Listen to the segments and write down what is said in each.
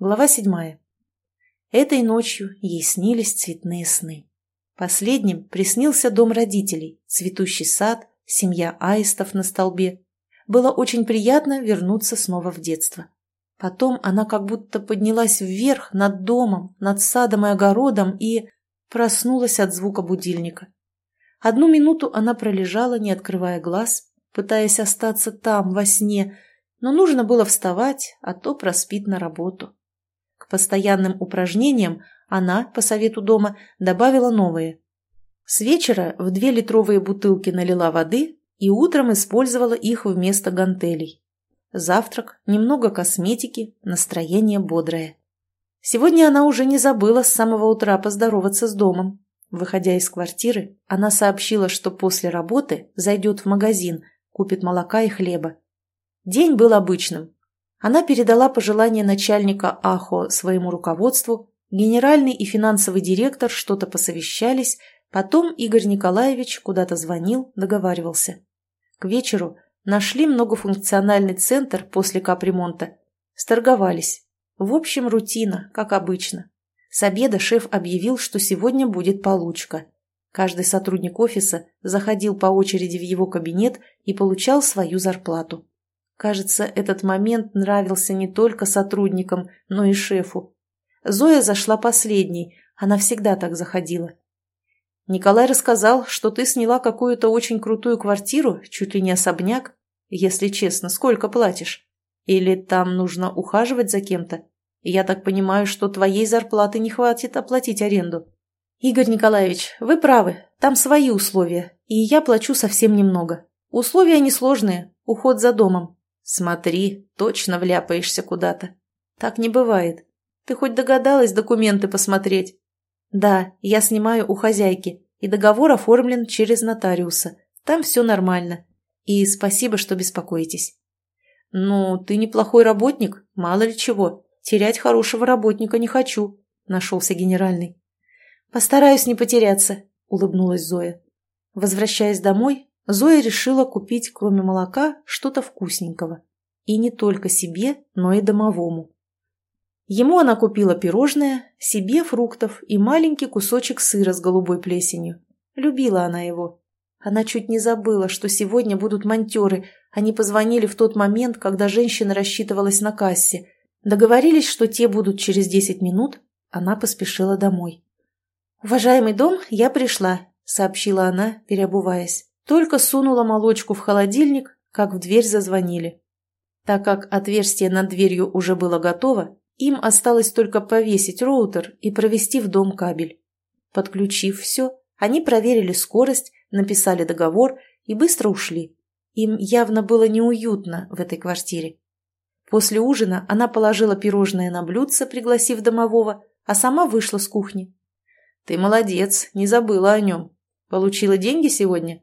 Глава седьмая. Этой ночью ей снились цветные сны. Последним приснился дом родителей, цветущий сад, семья аистов на столбе. Было очень приятно вернуться снова в детство. Потом она как будто поднялась вверх над домом, над садом и огородом и проснулась от звука будильника. Одну минуту она пролежала, не открывая глаз, пытаясь остаться там, во сне, но нужно было вставать, а то проспит на работу. Постоянным упражнениям она, по совету дома, добавила новые. С вечера в две литровые бутылки налила воды и утром использовала их вместо гантелей. Завтрак, немного косметики, настроение бодрое. Сегодня она уже не забыла с самого утра поздороваться с домом. Выходя из квартиры, она сообщила, что после работы зайдет в магазин, купит молока и хлеба. День был обычным. Она передала пожелания начальника АХО своему руководству, генеральный и финансовый директор что-то посовещались, потом Игорь Николаевич куда-то звонил, договаривался. К вечеру Нашли многофункциональный центр после капремонта. Сторговались. В общем, рутина, как обычно. С обеда шеф объявил, что сегодня будет получка. Каждый сотрудник офиса заходил по очереди в его кабинет и получал свою зарплату. Кажется, этот момент нравился не только сотрудникам, но и шефу. Зоя зашла последней, она всегда так заходила. Николай рассказал, что ты сняла какую-то очень крутую квартиру, чуть ли не особняк. Если честно, сколько платишь? Или там нужно ухаживать за кем-то? Я так понимаю, что твоей зарплаты не хватит оплатить аренду. Игорь Николаевич, вы правы, там свои условия, и я плачу совсем немного. Условия несложные, уход за домом. Смотри, точно вляпаешься куда-то. Так не бывает. Ты хоть догадалась документы посмотреть? «Да, я снимаю у хозяйки, и договор оформлен через нотариуса. Там все нормально. И спасибо, что беспокоитесь». «Ну, ты неплохой работник, мало ли чего. Терять хорошего работника не хочу», — нашелся генеральный. «Постараюсь не потеряться», — улыбнулась Зоя. Возвращаясь домой, Зоя решила купить, кроме молока, что-то вкусненького. И не только себе, но и домовому. Ему она купила пирожное, себе фруктов и маленький кусочек сыра с голубой плесенью. Любила она его. Она чуть не забыла, что сегодня будут монтеры. Они позвонили в тот момент, когда женщина рассчитывалась на кассе. Договорились, что те будут через десять минут. Она поспешила домой. «Уважаемый дом, я пришла», — сообщила она, переобуваясь. Только сунула молочку в холодильник, как в дверь зазвонили. Так как отверстие над дверью уже было готово, им осталось только повесить роутер и провести в дом кабель. Подключив все, они проверили скорость, написали договор и быстро ушли. Им явно было неуютно в этой квартире. После ужина она положила пирожное на блюдце, пригласив домового, а сама вышла с кухни. «Ты молодец, не забыла о нем. Получила деньги сегодня?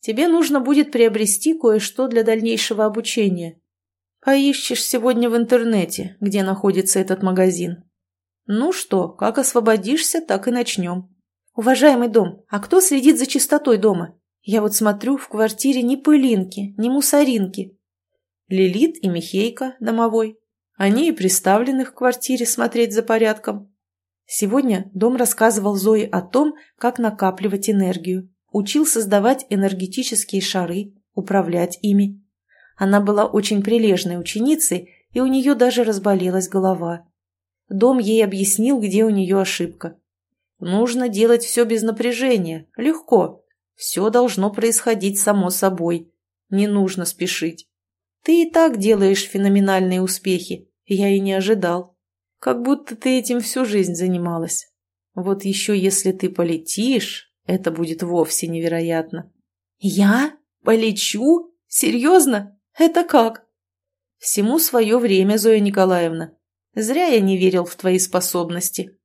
Тебе нужно будет приобрести кое-что для дальнейшего обучения. Поищешь сегодня в интернете, где находится этот магазин. Ну что, как освободишься, так и начнем. Уважаемый дом, а кто следит за чистотой дома? Я вот смотрю, в квартире ни пылинки, ни мусоринки. Лилит и Михейка, домовой. Они и приставлены в квартире смотреть за порядком. Сегодня дом рассказывал Зое о том, как накапливать энергию, учил создавать энергетические шары, управлять ими. Она была очень прилежной ученицей, и у нее даже разболелась голова. Дом ей объяснил, где у нее ошибка. Нужно делать все без напряжения, легко. Все должно происходить само собой. Не нужно спешить. Ты и так делаешь феноменальные успехи. Я и не ожидал. Как будто ты этим всю жизнь занималась. Вот еще если ты полетишь, это будет вовсе невероятно. Я? Полечу? Серьезно? «Это как?» «Всему свое время, Зоя Николаевна. Зря я не верил в твои способности».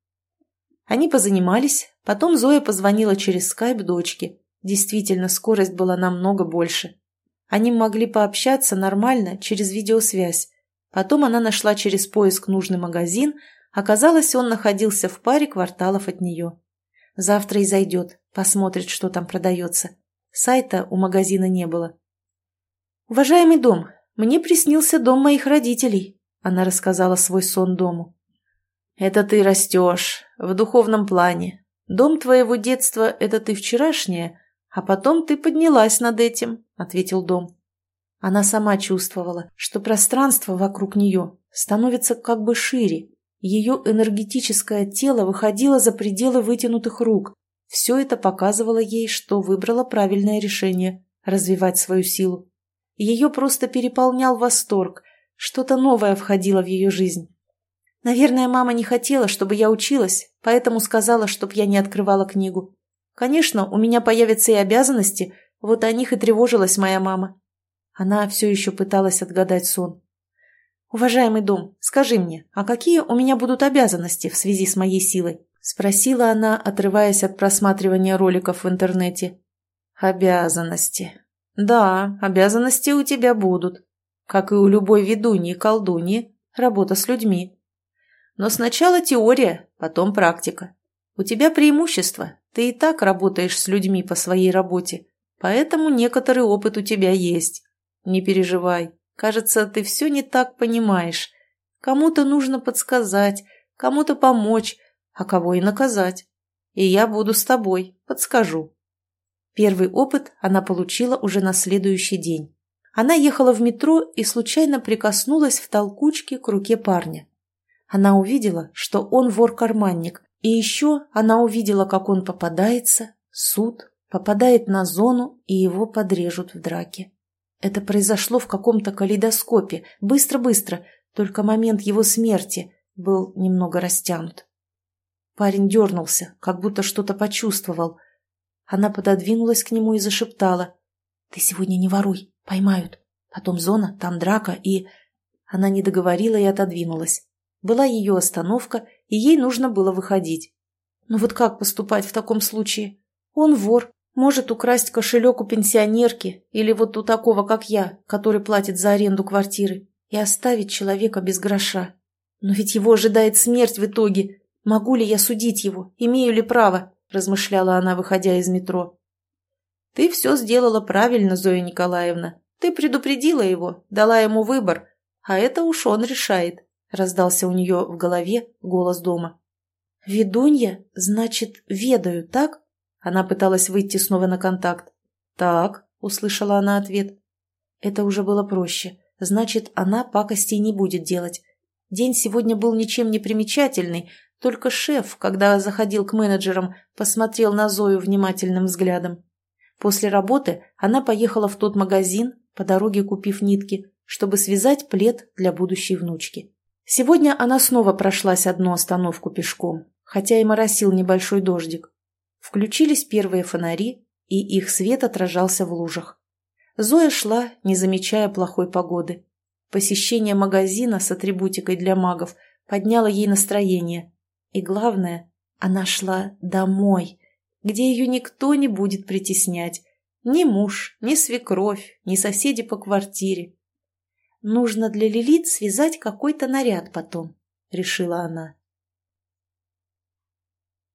Они позанимались, потом Зоя позвонила через скайп дочке. Действительно, скорость была намного больше. Они могли пообщаться нормально через видеосвязь. Потом она нашла через поиск нужный магазин, оказалось, он находился в паре кварталов от нее. Завтра и зайдет, посмотрит, что там продается. Сайта у магазина не было. «Уважаемый дом, мне приснился дом моих родителей», — она рассказала свой сон дому. «Это ты растешь, в духовном плане. Дом твоего детства – это ты вчерашняя, а потом ты поднялась над этим», – ответил дом. Она сама чувствовала, что пространство вокруг нее становится как бы шире. Ее энергетическое тело выходило за пределы вытянутых рук. Все это показывало ей, что выбрала правильное решение – развивать свою силу. Ее просто переполнял восторг, что-то новое входило в ее жизнь. Наверное, мама не хотела, чтобы я училась, поэтому сказала, чтоб я не открывала книгу. Конечно, у меня появятся и обязанности, вот о них и тревожилась моя мама. Она все еще пыталась отгадать сон. «Уважаемый дом, скажи мне, а какие у меня будут обязанности в связи с моей силой?» – спросила она, отрываясь от просматривания роликов в интернете. «Обязанности. Да, обязанности у тебя будут. Как и у любой ведуньи колдуньи, работа с людьми. Но сначала теория, потом практика. У тебя преимущество. Ты и так работаешь с людьми по своей работе, поэтому некоторый опыт у тебя есть. Не переживай. Кажется, ты все не так понимаешь. Кому-то нужно подсказать, кому-то помочь, а кого и наказать. И я буду с тобой, подскажу. Первый опыт она получила уже на следующий день. Она ехала в метро и случайно прикоснулась в толкучке к руке парня. Она увидела, что он вор-карманник, и еще она увидела, как он попадается, суд, попадает на зону, и его подрежут в драке. Это произошло в каком-то калейдоскопе, быстро-быстро, только момент его смерти был немного растянут. Парень дернулся, как будто что-то почувствовал. Она пододвинулась к нему и зашептала. «Ты сегодня не воруй, поймают. Потом зона, там драка и...» Она не договорила и отодвинулась. Была ее остановка, и ей нужно было выходить. Но «Ну вот как поступать в таком случае? Он вор, может украсть кошелек у пенсионерки или вот у такого, как я, который платит за аренду квартиры, и оставить человека без гроша. Но ведь его ожидает смерть в итоге. Могу ли я судить его? Имею ли право? Размышляла она, выходя из метро. Ты все сделала правильно, Зоя Николаевна. Ты предупредила его, дала ему выбор, а это уж он решает. Раздался у нее в голове голос дома. «Ведунья? Значит, ведаю, так?» Она пыталась выйти снова на контакт. «Так», — услышала она ответ. Это уже было проще. Значит, она пакостей не будет делать. День сегодня был ничем не примечательный, только шеф, когда заходил к менеджерам, посмотрел на Зою внимательным взглядом. После работы она поехала в тот магазин, по дороге купив нитки, чтобы связать плед для будущей внучки. Сегодня она снова прошлась одну остановку пешком, хотя и моросил небольшой дождик. Включились первые фонари, и их свет отражался в лужах. Зоя шла, не замечая плохой погоды. Посещение магазина с атрибутикой для магов подняло ей настроение. И главное, она шла домой, где ее никто не будет притеснять. Ни муж, ни свекровь, ни соседи по квартире. «Нужно для Лилит связать какой-то наряд потом», — решила она.